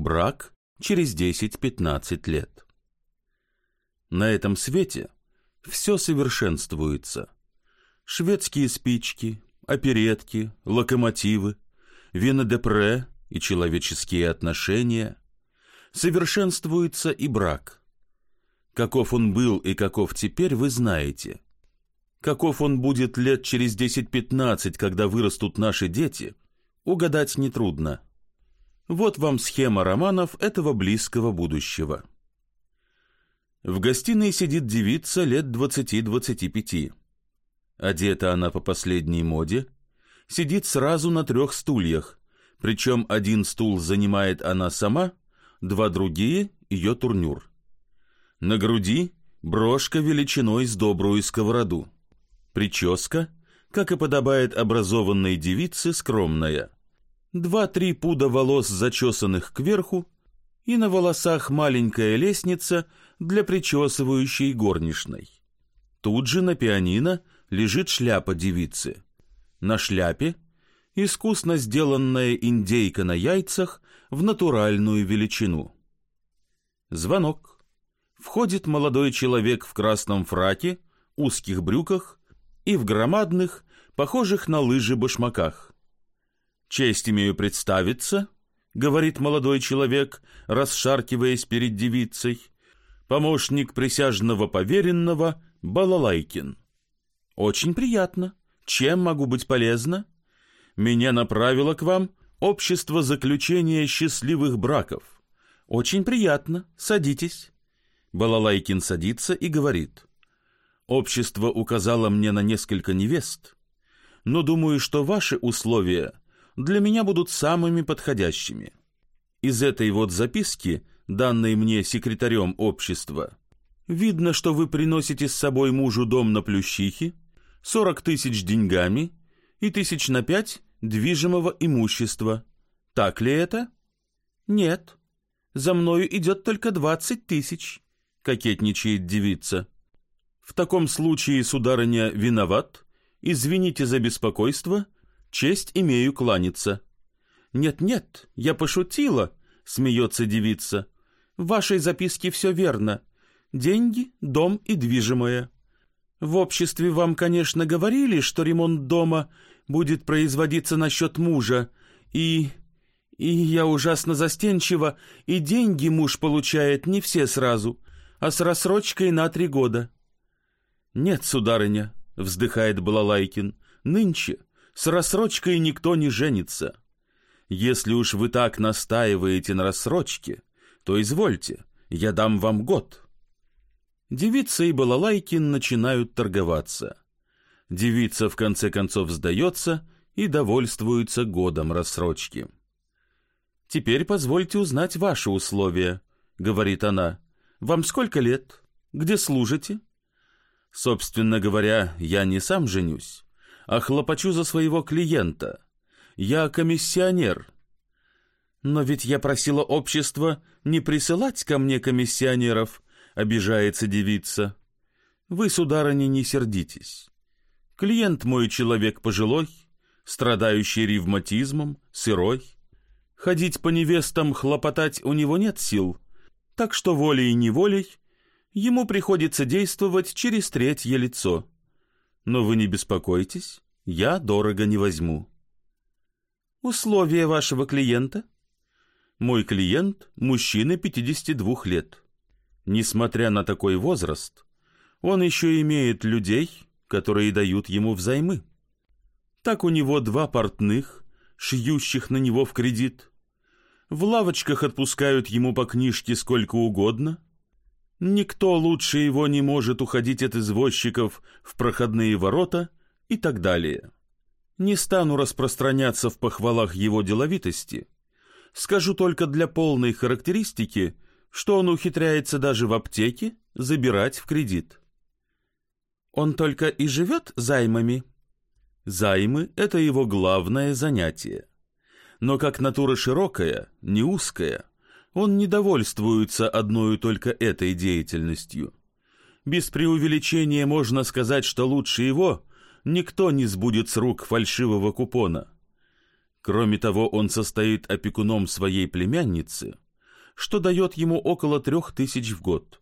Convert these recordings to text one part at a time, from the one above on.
брак через 10-15 лет. На этом свете все совершенствуется. Шведские спички, оперетки, локомотивы, вино-депре и человеческие отношения. Совершенствуется и брак. Каков он был и каков теперь, вы знаете. Каков он будет лет через 10-15, когда вырастут наши дети, угадать нетрудно. Вот вам схема романов этого близкого будущего. В гостиной сидит девица лет двадцати-двадцати пяти. Одета она по последней моде, сидит сразу на трех стульях, причем один стул занимает она сама, два другие — ее турнюр. На груди брошка величиной с добрую сковороду. Прическа, как и подобает образованной девице, скромная — два-три пуда волос, зачесанных кверху, и на волосах маленькая лестница для причесывающей горничной. Тут же на пианино лежит шляпа девицы. На шляпе искусно сделанная индейка на яйцах в натуральную величину. Звонок. Входит молодой человек в красном фраке, узких брюках и в громадных, похожих на лыжи башмаках. «Честь имею представиться», — говорит молодой человек, расшаркиваясь перед девицей, «помощник присяжного поверенного Балалайкин». «Очень приятно. Чем могу быть полезна?» «Меня направило к вам общество заключения счастливых браков». «Очень приятно. Садитесь». Балалайкин садится и говорит. «Общество указало мне на несколько невест, но думаю, что ваши условия для меня будут самыми подходящими. Из этой вот записки, данной мне секретарем общества, видно, что вы приносите с собой мужу дом на Плющихе, сорок тысяч деньгами и тысяч на пять движимого имущества. Так ли это? Нет. За мною идет только двадцать тысяч, кокетничает девица. В таком случае, сударыня, виноват. Извините за беспокойство — Честь имею кланяться. Нет-нет, я пошутила, смеется девица. В вашей записке все верно. Деньги, дом и движимое. В обществе вам, конечно, говорили, что ремонт дома будет производиться на счет мужа, и... И я ужасно застенчива, и деньги муж получает не все сразу, а с рассрочкой на три года. Нет, сударыня, вздыхает Балалайкин, нынче с рассрочкой никто не женится. Если уж вы так настаиваете на рассрочке, то извольте, я дам вам год. Девица и Балалайкин начинают торговаться. Девица в конце концов сдается и довольствуется годом рассрочки. «Теперь позвольте узнать ваши условия», — говорит она. «Вам сколько лет? Где служите?» «Собственно говоря, я не сам женюсь а хлопочу за своего клиента. Я комиссионер. Но ведь я просила общество не присылать ко мне комиссионеров, обижается девица. Вы, сударыня, не сердитесь. Клиент мой человек пожилой, страдающий ревматизмом, сырой. Ходить по невестам, хлопотать у него нет сил, так что волей-неволей ему приходится действовать через третье лицо. Но вы не беспокойтесь, я дорого не возьму. Условия вашего клиента? Мой клиент – мужчина 52 лет. Несмотря на такой возраст, он еще имеет людей, которые дают ему взаймы. Так у него два портных, шьющих на него в кредит. В лавочках отпускают ему по книжке сколько угодно – Никто лучше его не может уходить от извозчиков в проходные ворота и так далее. Не стану распространяться в похвалах его деловитости. Скажу только для полной характеристики, что он ухитряется даже в аптеке забирать в кредит. Он только и живет займами. Займы — это его главное занятие. Но как натура широкая, не узкая — он не довольствуется одной только этой деятельностью. Без преувеличения можно сказать, что лучше его никто не сбудет с рук фальшивого купона. Кроме того, он состоит опекуном своей племянницы, что дает ему около трех тысяч в год.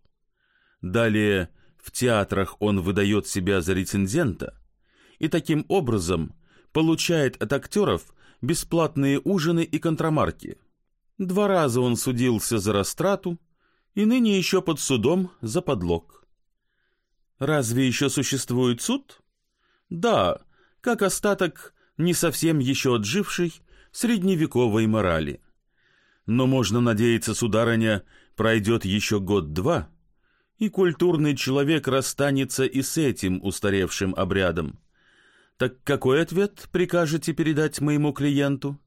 Далее в театрах он выдает себя за рецензента и таким образом получает от актеров бесплатные ужины и контрамарки. Два раза он судился за растрату и ныне еще под судом за подлог. Разве еще существует суд? Да, как остаток не совсем еще отжившей средневековой морали. Но можно надеяться, сударыня, пройдет еще год-два, и культурный человек расстанется и с этим устаревшим обрядом. Так какой ответ прикажете передать моему клиенту?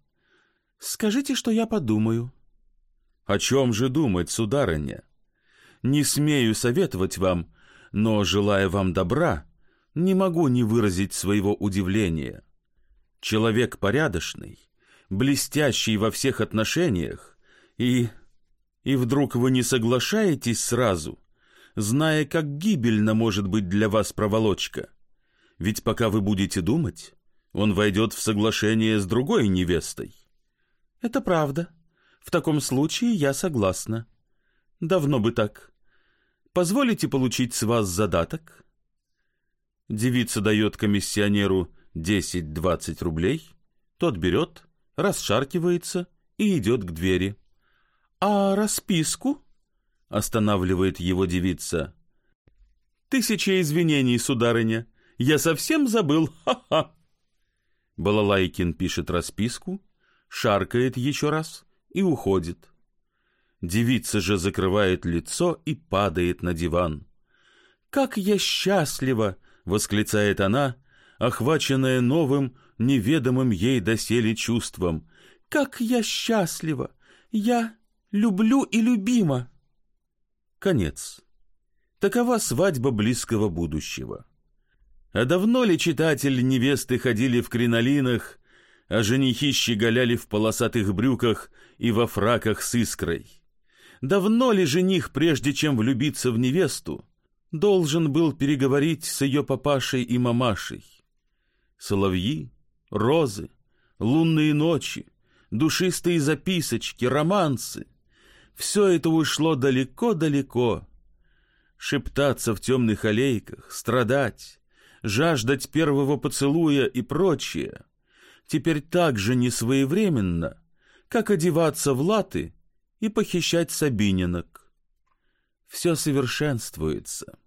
Скажите, что я подумаю. О чем же думать, сударыня? Не смею советовать вам, но, желая вам добра, не могу не выразить своего удивления. Человек порядочный, блестящий во всех отношениях, и... и вдруг вы не соглашаетесь сразу, зная, как гибельно может быть для вас проволочка. Ведь пока вы будете думать, он войдет в соглашение с другой невестой. Это правда. В таком случае я согласна. Давно бы так. Позволите получить с вас задаток? Девица дает комиссионеру 10-20 рублей, тот берет, расшаркивается и идет к двери. «А расписку?» — останавливает его девица. «Тысяча извинений, сударыня, я совсем забыл, ха-ха!» Балалайкин пишет расписку, шаркает еще раз и уходит. Девица же закрывает лицо и падает на диван. «Как я счастлива!» — восклицает она, охваченная новым, неведомым ей доселе чувством. «Как я счастлива! Я люблю и любима!» Конец. Такова свадьба близкого будущего. А давно ли читатели невесты ходили в кринолинах, а женихи щеголяли в полосатых брюках и во фраках с искрой? Давно ли жених, прежде чем влюбиться в невесту, должен был переговорить с ее папашей и мамашей? Соловьи, розы, лунные ночи, душистые записочки, романсы — все это ушло далеко-далеко. Шептаться в темных аллейках, страдать, жаждать первого поцелуя и прочее теперь так же несвоевременно, как одеваться в латы и похищать сабининок. Все совершенствуется.